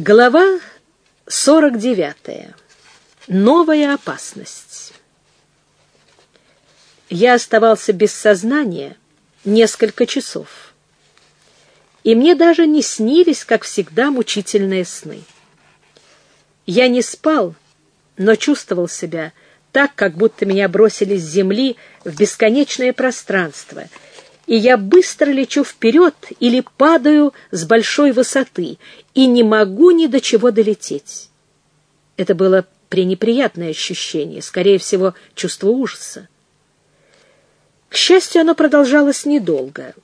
Глава 49. Новая опасность. Я оставался без сознания несколько часов. И мне даже не снились, как всегда, мучительные сны. Я не спал, но чувствовал себя так, как будто меня бросили с земли в бесконечное пространство — и я быстро лечу вперед или падаю с большой высоты, и не могу ни до чего долететь. Это было пренеприятное ощущение, скорее всего, чувство ужаса. К счастью, оно продолжалось недолго.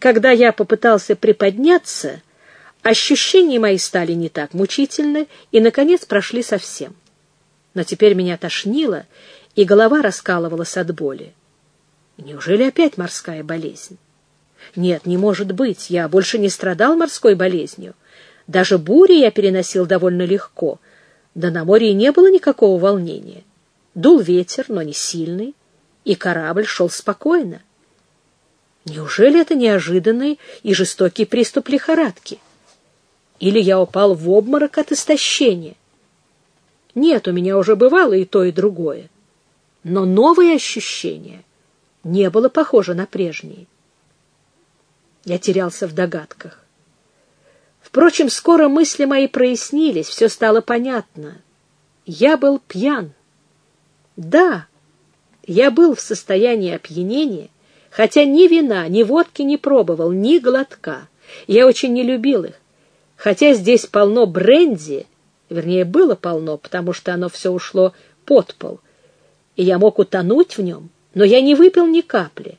Когда я попытался приподняться, ощущения мои стали не так мучительны и, наконец, прошли совсем. Но теперь меня тошнило, и голова раскалывалась от боли. Неужели опять морская болезнь? Нет, не может быть, я больше не страдал морской болезнью. Даже бури я переносил довольно легко, да на море и не было никакого волнения. Дул ветер, но не сильный, и корабль шел спокойно. Неужели это неожиданный и жестокий приступ лихорадки? Или я упал в обморок от истощения? Нет, у меня уже бывало и то, и другое. Но новые ощущения — не было похоже на прежние. Я терялся в догадках. Впрочем, скоро мысли мои прояснились, все стало понятно. Я был пьян. Да, я был в состоянии опьянения, хотя ни вина, ни водки не пробовал, ни глотка. Я очень не любил их. Хотя здесь полно бренди, вернее, было полно, потому что оно все ушло под пол, и я мог утонуть в нем, но я не выпил ни капли.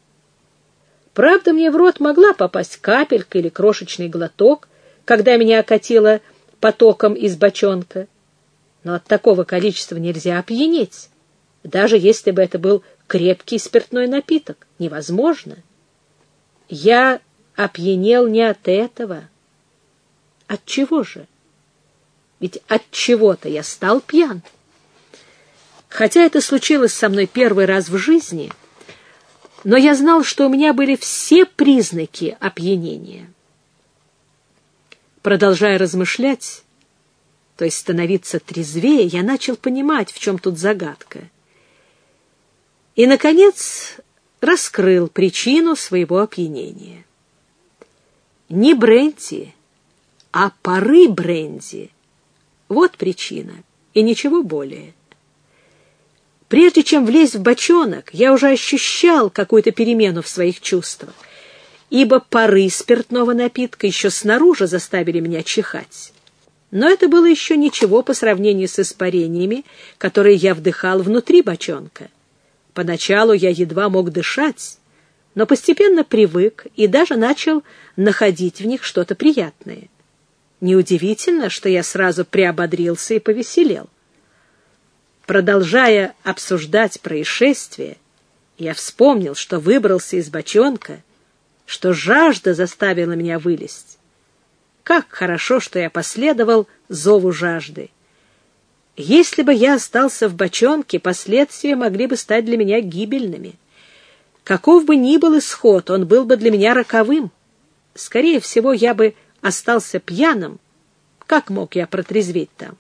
Правда, мне в рот могла попасть капелька или крошечный глоток, когда меня окатило потоком из бочонка. Но от такого количества нельзя опьянеть, даже если бы это был крепкий спиртной напиток. Невозможно. Я опьянел не от этого. От чего же? Ведь от чего-то я стал пьян. Хотя это случилось со мной первый раз в жизни, но я знал, что у меня были все признаки опьянения. Продолжая размышлять, то есть становиться трезвее, я начал понимать, в чем тут загадка. И, наконец, раскрыл причину своего опьянения. Не бренди, а пары бренди. Вот причина, и ничего более. Прежде чем влезть в бочонок, я уже ощущал какую-то перемену в своих чувствах, ибо пары спиртного напитка еще снаружи заставили меня чихать. Но это было еще ничего по сравнению с испарениями, которые я вдыхал внутри бочонка. Поначалу я едва мог дышать, но постепенно привык и даже начал находить в них что-то приятное. Неудивительно, что я сразу приободрился и повеселел. Продолжая обсуждать происшествие, я вспомнил, что выбрался из бочонка, что жажда заставила меня вылезть. Как хорошо, что я последовал зову жажды. Если бы я остался в бочонке, последствия могли бы стать для меня гибельными. Каков бы ни был исход, он был бы для меня роковым. Скорее всего, я бы остался пьяным. Как мог я протрезветь там?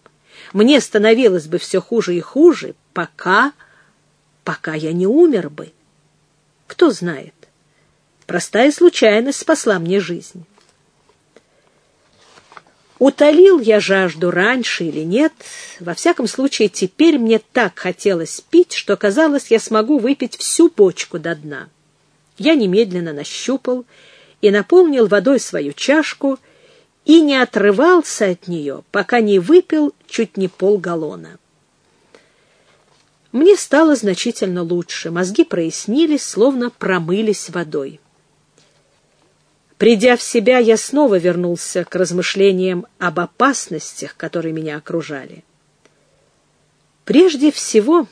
Мне становилось бы все хуже и хуже, пока... пока я не умер бы. Кто знает. Простая случайность спасла мне жизнь. Утолил я жажду раньше или нет, во всяком случае теперь мне так хотелось пить, что казалось, я смогу выпить всю бочку до дна. Я немедленно нащупал и наполнил водой свою чашку и не отрывался от нее, пока не выпил чуть не полгаллона. Мне стало значительно лучше, мозги прояснились, словно промылись водой. Придя в себя, я снова вернулся к размышлениям об опасностях, которые меня окружали. Прежде всего,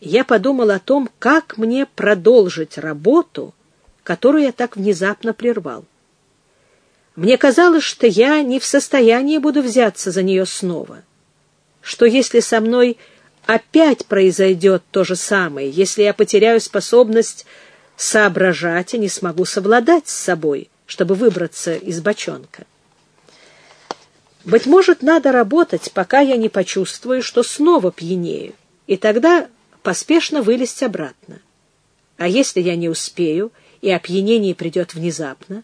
я подумал о том, как мне продолжить работу, которую я так внезапно прервал. Мне казалось, что я не в состоянии буду взяться за нее снова. Что если со мной опять произойдет то же самое, если я потеряю способность соображать и не смогу совладать с собой, чтобы выбраться из бочонка? Быть может, надо работать, пока я не почувствую, что снова пьянею, и тогда поспешно вылезть обратно. А если я не успею, и опьянение придет внезапно?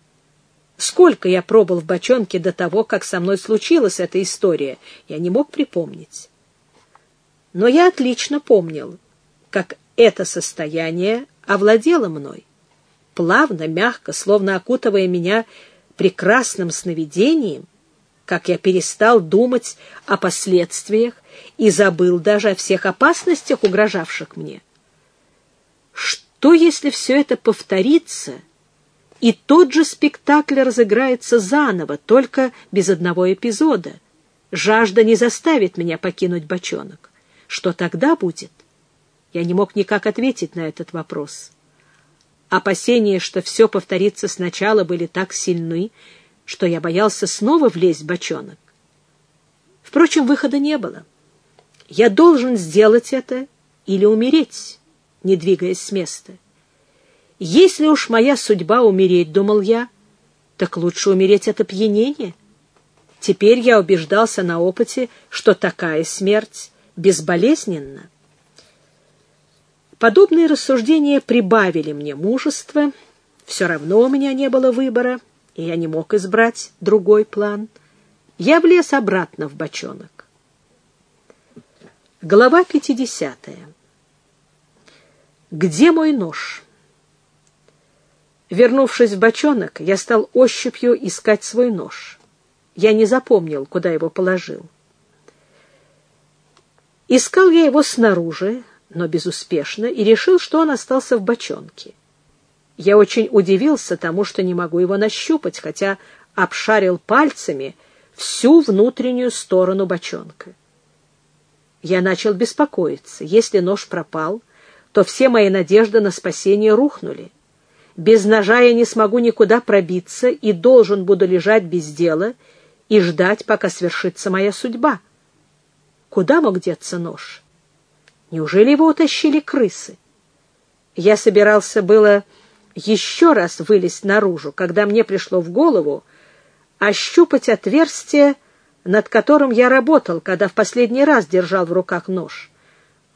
Сколько я пробыл в бочонке до того, как со мной случилась эта история, я не мог припомнить. Но я отлично помнил, как это состояние овладело мной. Плавно, мягко, словно окутывая меня прекрасным сновидением, как я перестал думать о последствиях и забыл даже о всех опасностях, угрожавших мне. Что, если все это повторится, и тот же спектакль разыграется заново, только без одного эпизода? Жажда не заставит меня покинуть бочонок. Что тогда будет? Я не мог никак ответить на этот вопрос. Опасения, что все повторится сначала, были так сильны, что я боялся снова влезть в бочонок. Впрочем, выхода не было. Я должен сделать это или умереть, не двигаясь с места. Если уж моя судьба умереть, думал я, так лучше умереть от опьянения. Теперь я убеждался на опыте, что такая смерть безболезненна. Подобные рассуждения прибавили мне мужества, все равно у меня не было выбора — и я не мог избрать другой план. Я влез обратно в бочонок. Глава 50. Где мой нож? Вернувшись в бочонок, я стал ощупью искать свой нож. Я не запомнил, куда его положил. Искал я его снаружи, но безуспешно, и решил, что он остался в бочонке. Я очень удивился тому, что не могу его нащупать, хотя обшарил пальцами всю внутреннюю сторону бочонка. Я начал беспокоиться. Если нож пропал, то все мои надежды на спасение рухнули. Без ножа я не смогу никуда пробиться и должен буду лежать без дела и ждать, пока свершится моя судьба. Куда мог деться нож? Неужели его утащили крысы? Я собирался было еще раз вылезть наружу, когда мне пришло в голову ощупать отверстие, над которым я работал, когда в последний раз держал в руках нож.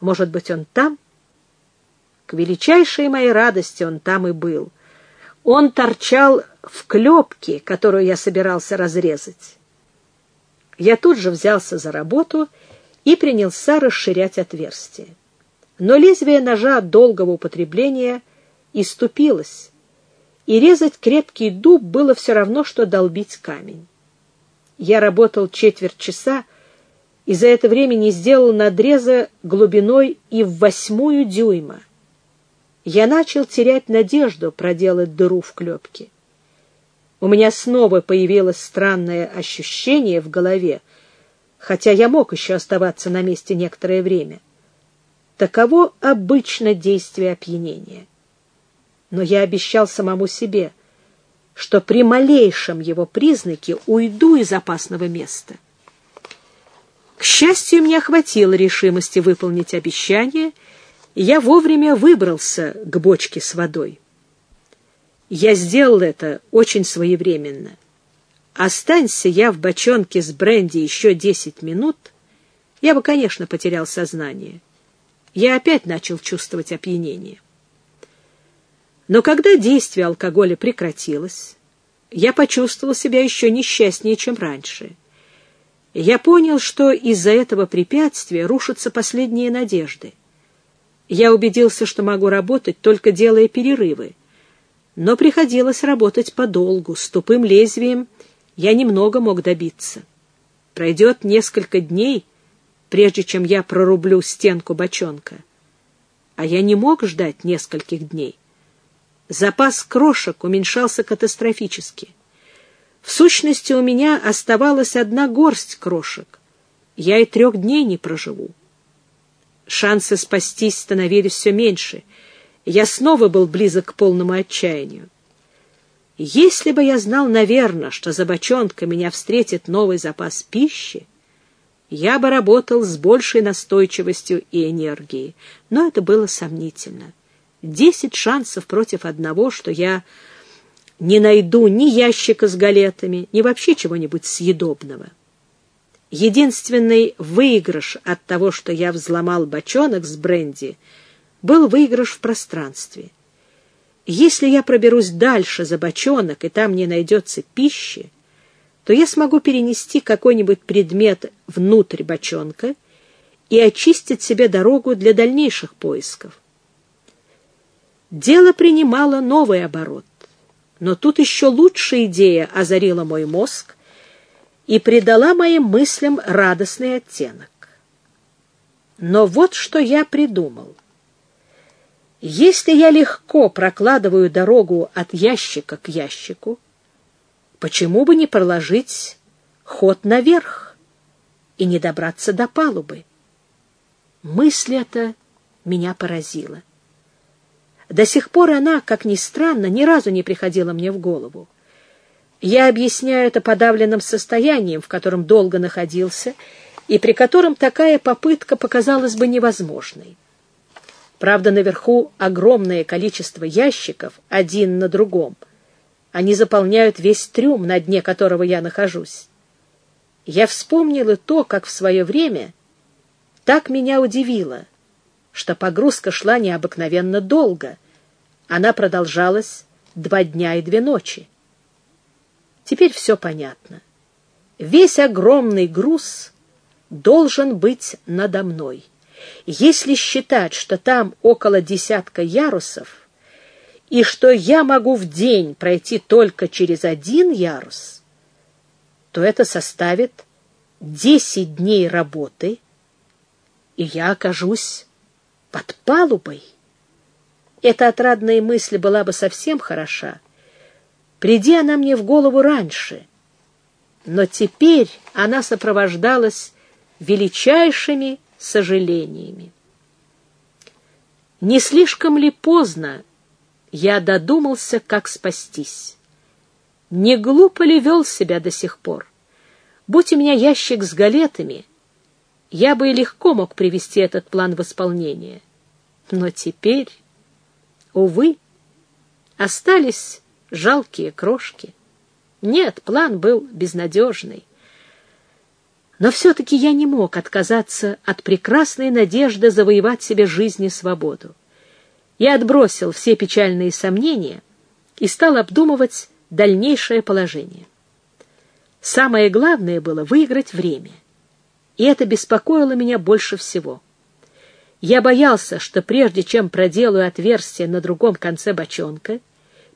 Может быть, он там? Величайшей моей радости он там и был. Он торчал в клепке, которую я собирался разрезать. Я тут же взялся за работу и принялся расширять отверстие. Но лезвие ножа от долгого употребления — иступилась, и резать крепкий дуб было все равно, что долбить камень. Я работал четверть часа, и за это время не сделал надреза глубиной и в восьмую дюйма. Я начал терять надежду проделать дыру в клепке. У меня снова появилось странное ощущение в голове, хотя я мог еще оставаться на месте некоторое время. Таково обычно действие опьянения но я обещал самому себе, что при малейшем его признаке уйду из опасного места. К счастью, мне хватило решимости выполнить обещание, я вовремя выбрался к бочке с водой. Я сделал это очень своевременно. Останься я в бочонке с бренди еще десять минут, я бы, конечно, потерял сознание. Я опять начал чувствовать опьянение. Но когда действие алкоголя прекратилось, я почувствовал себя еще несчастнее, чем раньше. Я понял, что из-за этого препятствия рушатся последние надежды. Я убедился, что могу работать, только делая перерывы. Но приходилось работать подолгу, с тупым лезвием я немного мог добиться. Пройдет несколько дней, прежде чем я прорублю стенку бочонка. А я не мог ждать нескольких дней. Запас крошек уменьшался катастрофически. В сущности, у меня оставалась одна горсть крошек. Я и трех дней не проживу. Шансы спастись становились все меньше. Я снова был близок к полному отчаянию. Если бы я знал, наверное, что за бочонкой меня встретит новый запас пищи, я бы работал с большей настойчивостью и энергией, но это было сомнительно. Десять шансов против одного, что я не найду ни ящика с галетами, ни вообще чего-нибудь съедобного. Единственный выигрыш от того, что я взломал бочонок с бренди, был выигрыш в пространстве. Если я проберусь дальше за бочонок, и там не найдется пищи, то я смогу перенести какой-нибудь предмет внутрь бочонка и очистить себе дорогу для дальнейших поисков. Дело принимало новый оборот, но тут еще лучшая идея озарила мой мозг, и придала моим мыслям радостный оттенок. Но вот что я придумал. Если я легко прокладываю дорогу от ящика к ящику, почему бы не проложить ход наверх и не добраться до палубы? Мысль эта меня поразила. До сих пор она, как ни странно, ни разу не приходила мне в голову. Я объясняю это подавленным состоянием, в котором долго находился, и при котором такая попытка показалась бы невозможной. Правда, наверху огромное количество ящиков, один на другом. Они заполняют весь трюм, на дне которого я нахожусь. Я вспомнил и то, как в свое время так меня удивило, что погрузка шла необыкновенно долго. Она продолжалась два дня и две ночи. Теперь все понятно. Весь огромный груз должен быть надо мной. Если считать, что там около десятка ярусов, и что я могу в день пройти только через один ярус, то это составит десять дней работы, и я окажусь под палубой. Эта отрадная мысль была бы совсем хороша, Приди она мне в голову раньше, но теперь она сопровождалась величайшими сожалениями. Не слишком ли поздно я додумался, как спастись? Не глупо ли вел себя до сих пор? Будь у меня ящик с галетами, я бы и легко мог привести этот план в исполнение. Но теперь, увы, остались жалкие крошки. Нет, план был безнадежный. Но все-таки я не мог отказаться от прекрасной надежды завоевать себе жизнь и свободу. Я отбросил все печальные сомнения и стал обдумывать дальнейшее положение. Самое главное было выиграть время, и это беспокоило меня больше всего. Я боялся, что прежде чем проделаю отверстие на другом конце бочонка,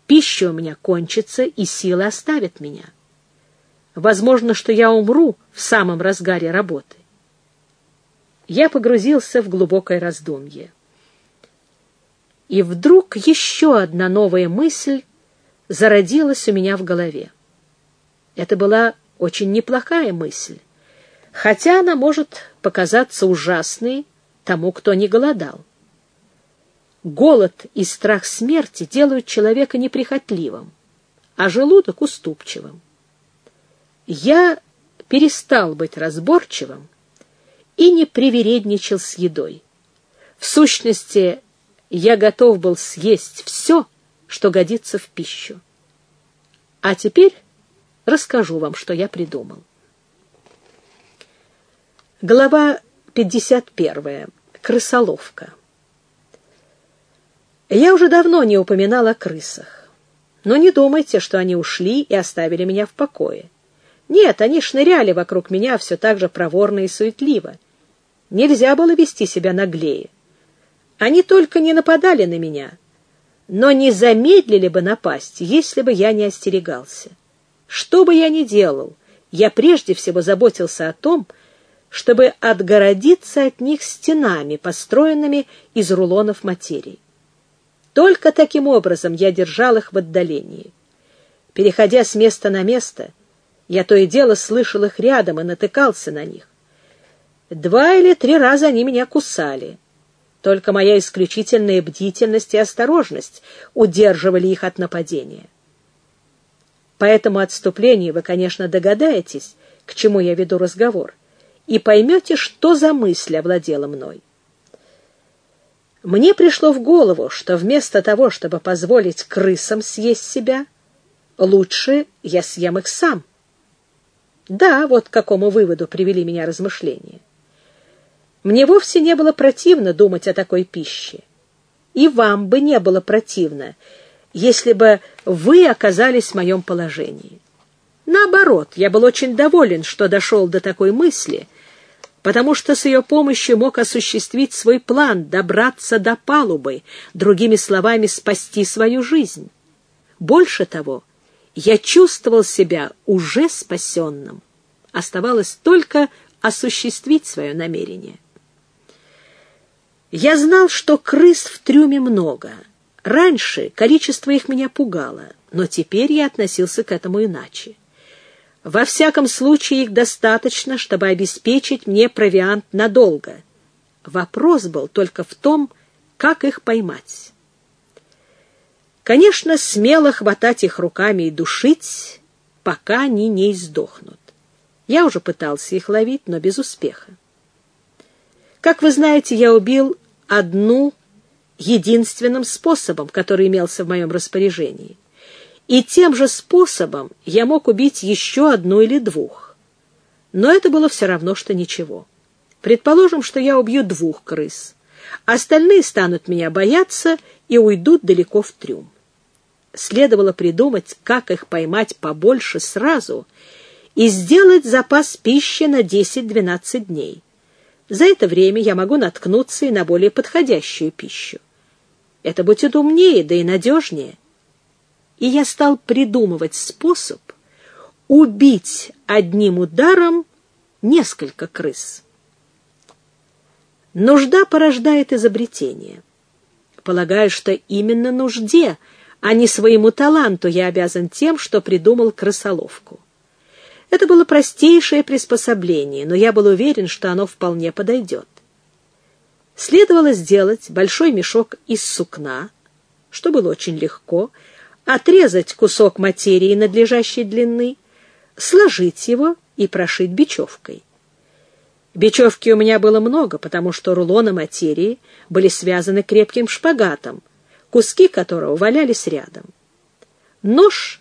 Пища у меня кончится, и силы оставят меня. Возможно, что я умру в самом разгаре работы. Я погрузился в глубокое раздумье. И вдруг еще одна новая мысль зародилась у меня в голове. Это была очень неплохая мысль, хотя она может показаться ужасной тому, кто не голодал. Голод и страх смерти делают человека неприхотливым, а желудок уступчивым. Я перестал быть разборчивым и не привередничал с едой. В сущности, я готов был съесть все, что годится в пищу. А теперь расскажу вам, что я придумал. Глава 51. Крысоловка. Я уже давно не упоминал о крысах. Но не думайте, что они ушли и оставили меня в покое. Нет, они шныряли вокруг меня все так же проворно и суетливо. Нельзя было вести себя наглее. Они только не нападали на меня, но не замедлили бы напасть, если бы я не остерегался. Что бы я ни делал, я прежде всего заботился о том, чтобы отгородиться от них стенами, построенными из рулонов материи. Только таким образом я держал их в отдалении. Переходя с места на место, я то и дело слышал их рядом и натыкался на них. Два или три раза они меня кусали. Только моя исключительная бдительность и осторожность удерживали их от нападения. По этому отступлению вы, конечно, догадаетесь, к чему я веду разговор, и поймете, что за мысль овладела мной. Мне пришло в голову, что вместо того, чтобы позволить крысам съесть себя, лучше я съем их сам. Да, вот к какому выводу привели меня размышления. Мне вовсе не было противно думать о такой пище. И вам бы не было противно, если бы вы оказались в моем положении. Наоборот, я был очень доволен, что дошел до такой мысли, потому что с ее помощью мог осуществить свой план добраться до палубы, другими словами, спасти свою жизнь. Больше того, я чувствовал себя уже спасенным. Оставалось только осуществить свое намерение. Я знал, что крыс в трюме много. Раньше количество их меня пугало, но теперь я относился к этому иначе. Во всяком случае, их достаточно, чтобы обеспечить мне провиант надолго. Вопрос был только в том, как их поймать. Конечно, смело хватать их руками и душить, пока они не издохнут. Я уже пытался их ловить, но без успеха. Как вы знаете, я убил одну единственным способом, который имелся в моем распоряжении. И тем же способом я мог убить еще одну или двух. Но это было все равно, что ничего. Предположим, что я убью двух крыс. Остальные станут меня бояться и уйдут далеко в трюм. Следовало придумать, как их поймать побольше сразу и сделать запас пищи на 10-12 дней. За это время я могу наткнуться и на более подходящую пищу. Это будет умнее, да и надежнее. И я стал придумывать способ убить одним ударом несколько крыс. Нужда порождает изобретение. Полагаю, что именно нужде, а не своему таланту я обязан тем, что придумал крысоловку. Это было простейшее приспособление, но я был уверен, что оно вполне подойдет. Следовало сделать большой мешок из сукна, что было очень легко, отрезать кусок материи надлежащей длины, сложить его и прошить бечевкой. Бечевки у меня было много, потому что рулоны материи были связаны крепким шпагатом, куски которого валялись рядом. Нож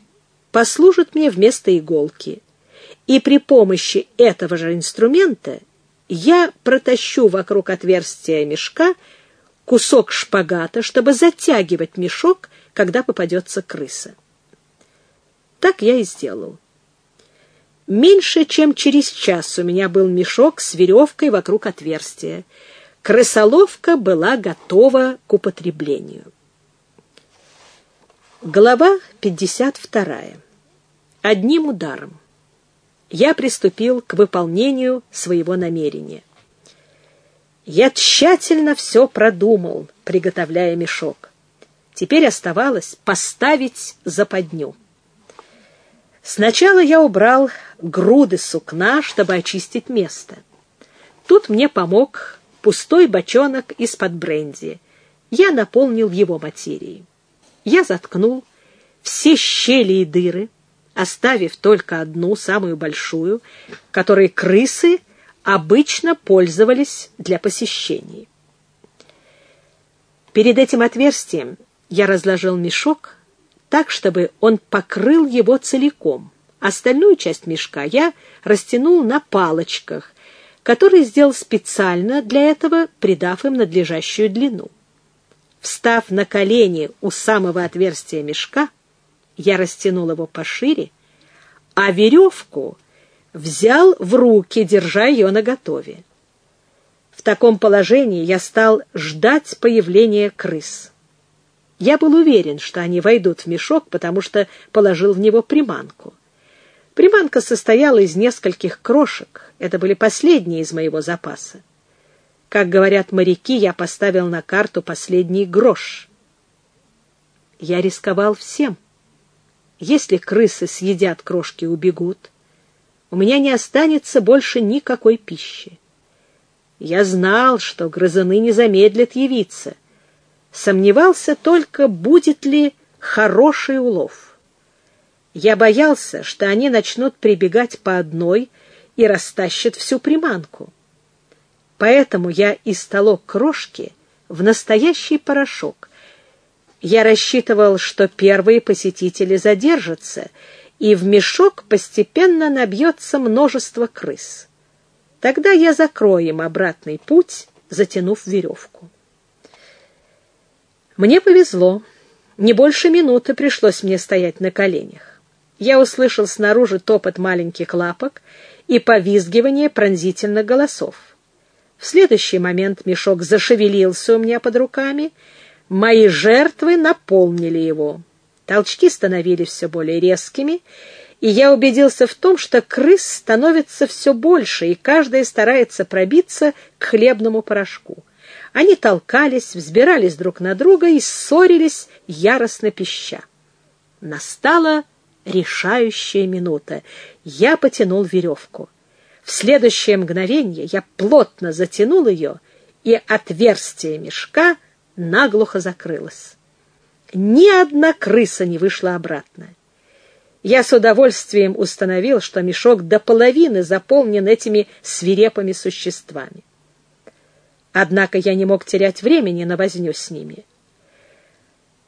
послужит мне вместо иголки, и при помощи этого же инструмента я протащу вокруг отверстия мешка кусок шпагата, чтобы затягивать мешок, когда попадется крыса. Так я и сделал. Меньше чем через час у меня был мешок с веревкой вокруг отверстия. Крысоловка была готова к употреблению. Глава 52. Одним ударом я приступил к выполнению своего намерения. Я тщательно все продумал, приготовляя мешок. Теперь оставалось поставить западню. Сначала я убрал груды сукна, чтобы очистить место. Тут мне помог пустой бочонок из-под бренди. Я наполнил его материей. Я заткнул все щели и дыры, оставив только одну, самую большую, которой крысы обычно пользовались для посещений. Перед этим отверстием я разложил мешок так, чтобы он покрыл его целиком. Остальную часть мешка я растянул на палочках, которые сделал специально для этого, придав им надлежащую длину. Встав на колени у самого отверстия мешка, я растянул его пошире, а веревку взял в руки, держа ее наготове. В таком положении я стал ждать появления крыс. Я был уверен, что они войдут в мешок, потому что положил в него приманку. Приманка состояла из нескольких крошек. Это были последние из моего запаса. Как говорят моряки, я поставил на карту последний грош. Я рисковал всем. Если крысы съедят крошки и убегут, у меня не останется больше никакой пищи. Я знал, что грызуны не замедлят явиться. Сомневался только, будет ли хороший улов. Я боялся, что они начнут прибегать по одной и растащат всю приманку. Поэтому я истолок крошки в настоящий порошок — я рассчитывал, что первые посетители задержатся, и в мешок постепенно набьется множество крыс. Тогда я закрою им обратный путь, затянув веревку. Мне повезло. Не больше минуты пришлось мне стоять на коленях. Я услышал снаружи топот маленьких лапок и повизгивание пронзительных голосов. В следующий момент мешок зашевелился у меня под руками. Мои жертвы наполнили его. Толчки становились все более резкими, и я убедился в том, что крыс становится все больше, и каждая старается пробиться к хлебному порошку. Они толкались, взбирались друг на друга и ссорились, яростно пища. Настала решающая минута. Я потянул веревку. В следующее мгновение я плотно затянул ее, и отверстие мешка наглухо закрылось. Ни одна крыса не вышла обратно. Я с удовольствием установил, что мешок до половины заполнен этими свирепыми существами. Однако я не мог терять времени на возню с ними.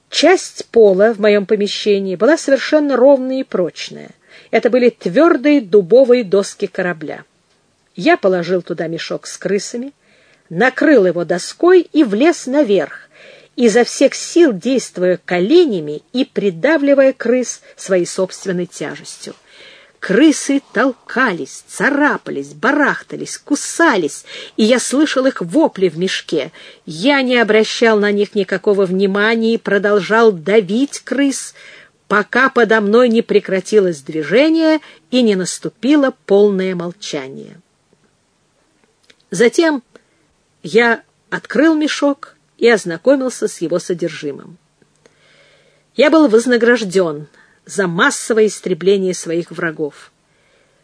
Часть пола в моем помещении была совершенно ровная и прочная. Это были твердые дубовые доски корабля. Я положил туда мешок с крысами, накрыл его доской и влез наверх, изо всех сил действуя коленями и придавливая крыс своей собственной тяжестью. Крысы толкались, царапались, барахтались, кусались, и я слышал их вопли в мешке. Я не обращал на них никакого внимания и продолжал давить крыс, пока подо мной не прекратилось движение и не наступило полное молчание. Затем я открыл мешок, и ознакомился с его содержимым. Я был вознагражден за массовое истребление своих врагов.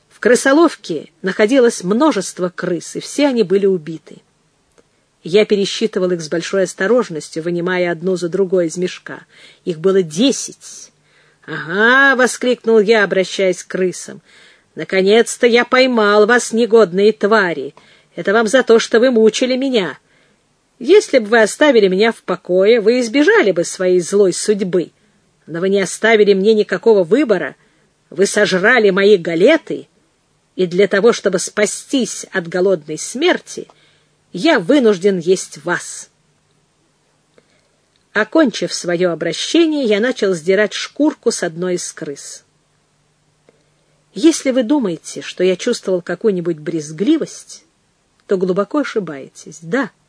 В крысоловке находилось множество крыс, и все они были убиты. Я пересчитывал их с большой осторожностью, вынимая одну за другой из мешка. Их было десять. «Ага!» — воскликнул я, обращаясь к крысам. «Наконец-то я поймал вас, негодные твари! Это вам за то, что вы мучили меня!» Если бы вы оставили меня в покое, вы избежали бы своей злой судьбы. Но вы не оставили мне никакого выбора. Вы сожрали мои галеты, и для того, чтобы спастись от голодной смерти, я вынужден есть вас. Окончив свое обращение, я начал сдирать шкурку с одной из крыс. Если вы думаете, что я чувствовал какую-нибудь брезгливость, то глубоко ошибаетесь. Да, —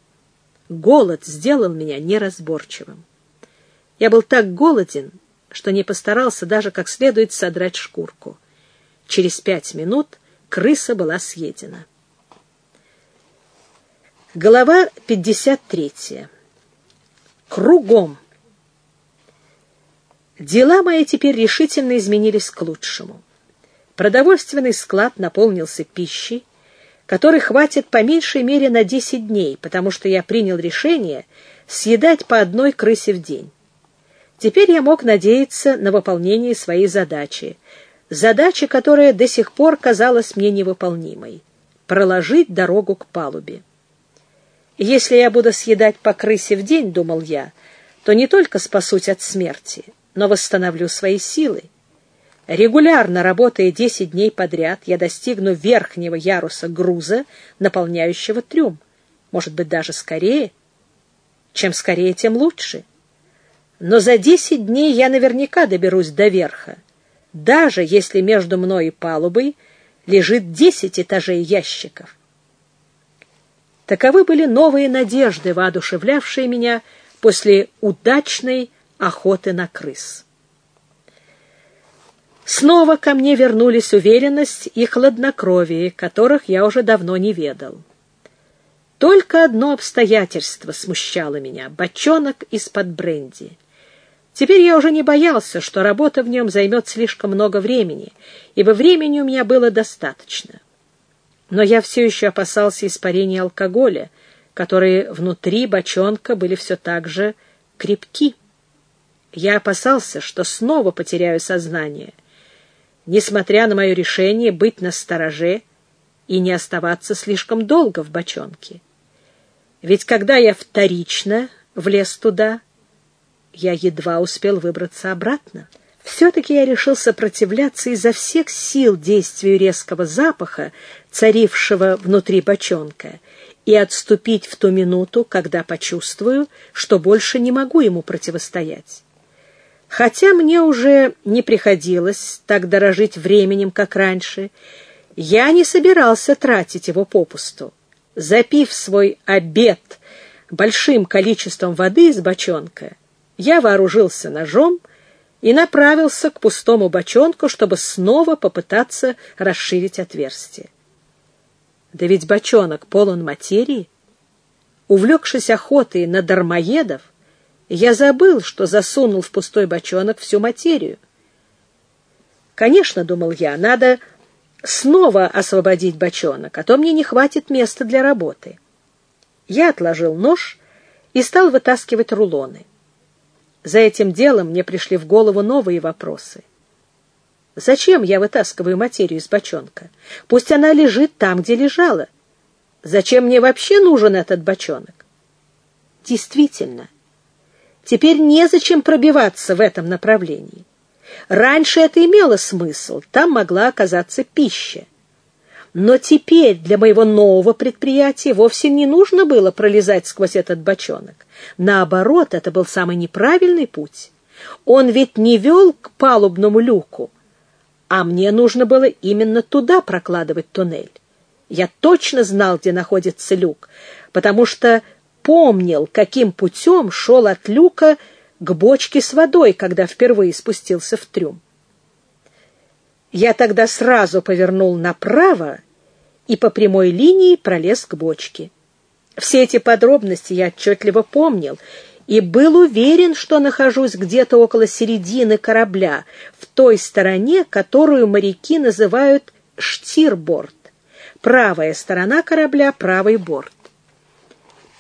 Голод сделал меня неразборчивым. Я был так голоден, что не постарался даже как следует содрать шкурку. Через пять минут крыса была съедена. Глава 53. Кругом. Дела мои теперь решительно изменились к лучшему. Продовольственный склад наполнился пищей, который хватит по меньшей мере на 10 дней, потому что я принял решение съедать по одной крысе в день. Теперь я мог надеяться на выполнение своей задачи, задачи, которая до сих пор казалась мне невыполнимой — проложить дорогу к палубе. Если я буду съедать по крысе в день, думал я, то не только спасусь от смерти, но восстановлю свои силы. Регулярно работая 10 дней подряд, я достигну верхнего яруса груза, наполняющего трюм. Может быть, даже скорее. Чем скорее, тем лучше. Но за 10 дней я наверняка доберусь до верха, даже если между мной и палубой лежит 10 этажей ящиков. Таковы были новые надежды, воодушевлявшие меня после удачной охоты на крыс. Снова ко мне вернулись уверенность и хладнокровие, которых я уже давно не ведал. Только одно обстоятельство смущало меня — бочонок из-под бренди. Теперь я уже не боялся, что работа в нем займет слишком много времени, ибо времени у меня было достаточно. Но я все еще опасался испарения алкоголя, которые внутри бочонка были все так же крепки. Я опасался, что снова потеряю сознание — несмотря на мое решение быть на стороже и не оставаться слишком долго в бочонке. Ведь когда я вторично влез туда, я едва успел выбраться обратно. Все-таки я решил сопротивляться изо всех сил действию резкого запаха, царившего внутри бочонка, и отступить в ту минуту, когда почувствую, что больше не могу ему противостоять. Хотя мне уже не приходилось так дорожить временем, как раньше, я не собирался тратить его попусту. Запив свой обед большим количеством воды из бочонка, я вооружился ножом и направился к пустому бочонку, чтобы снова попытаться расширить отверстие. Да ведь бочонок полон материи. Увлекшись охотой на дармоедов, я забыл, что засунул в пустой бочонок всю материю. Конечно, думал я, надо снова освободить бочонок, а то мне не хватит места для работы. Я отложил нож и стал вытаскивать рулоны. За этим делом мне пришли в голову новые вопросы — Зачем я вытаскиваю материю из бочонка? Пусть она лежит там, где лежала. Зачем мне вообще нужен этот бочонок? Действительно, теперь незачем пробиваться в этом направлении. Раньше это имело смысл, там могла оказаться пища. Но теперь для моего нового предприятия вовсе не нужно было пролезать сквозь этот бочонок. Наоборот, это был самый неправильный путь. Он ведь не вел к палубному люку, а мне нужно было именно туда прокладывать туннель. Я точно знал, где находится люк, потому что помнил, каким путем шел от люка к бочке с водой, когда впервые спустился в трюм. Я тогда сразу повернул направо и по прямой линии пролез к бочке. Все эти подробности я отчетливо помнил и был уверен, что нахожусь где-то около середины корабля, в той стороне, которую моряки называют штирборд. Правая сторона корабля — правый борт.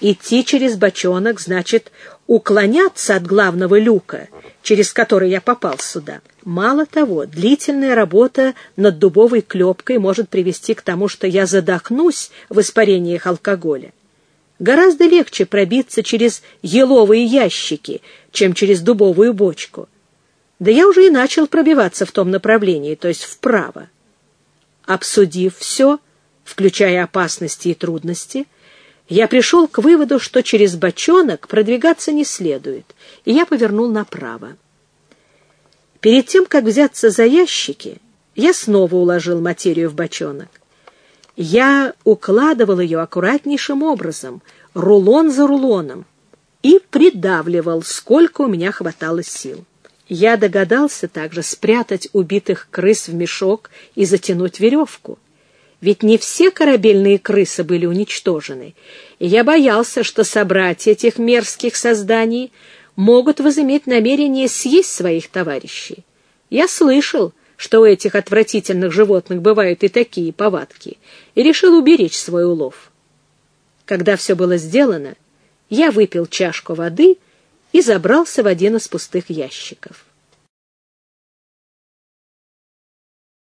Идти через бочонок значит уклоняться от главного люка, через который я попал сюда. Мало того, длительная работа над дубовой клепкой может привести к тому, что я задохнусь в испарениях алкоголя. Гораздо легче пробиться через еловые ящики, чем через дубовую бочку. Да я уже и начал пробиваться в том направлении, то есть вправо. Обсудив все, включая опасности и трудности, я пришел к выводу, что через бочонок продвигаться не следует, и я повернул направо. Перед тем, как взяться за ящики, я снова уложил материю в бочонок. Я укладывал ее аккуратнейшим образом, рулон за рулоном, и придавливал, сколько у меня хватало сил. Я догадался также спрятать убитых крыс в мешок и затянуть веревку. Ведь не все корабельные крысы были уничтожены, и я боялся, что собратья этих мерзких созданий могут возыметь намерение съесть своих товарищей. Я слышал, что у этих отвратительных животных бывают и такие повадки, и решил уберечь свой улов. Когда все было сделано, я выпил чашку воды и забрался в один из пустых ящиков.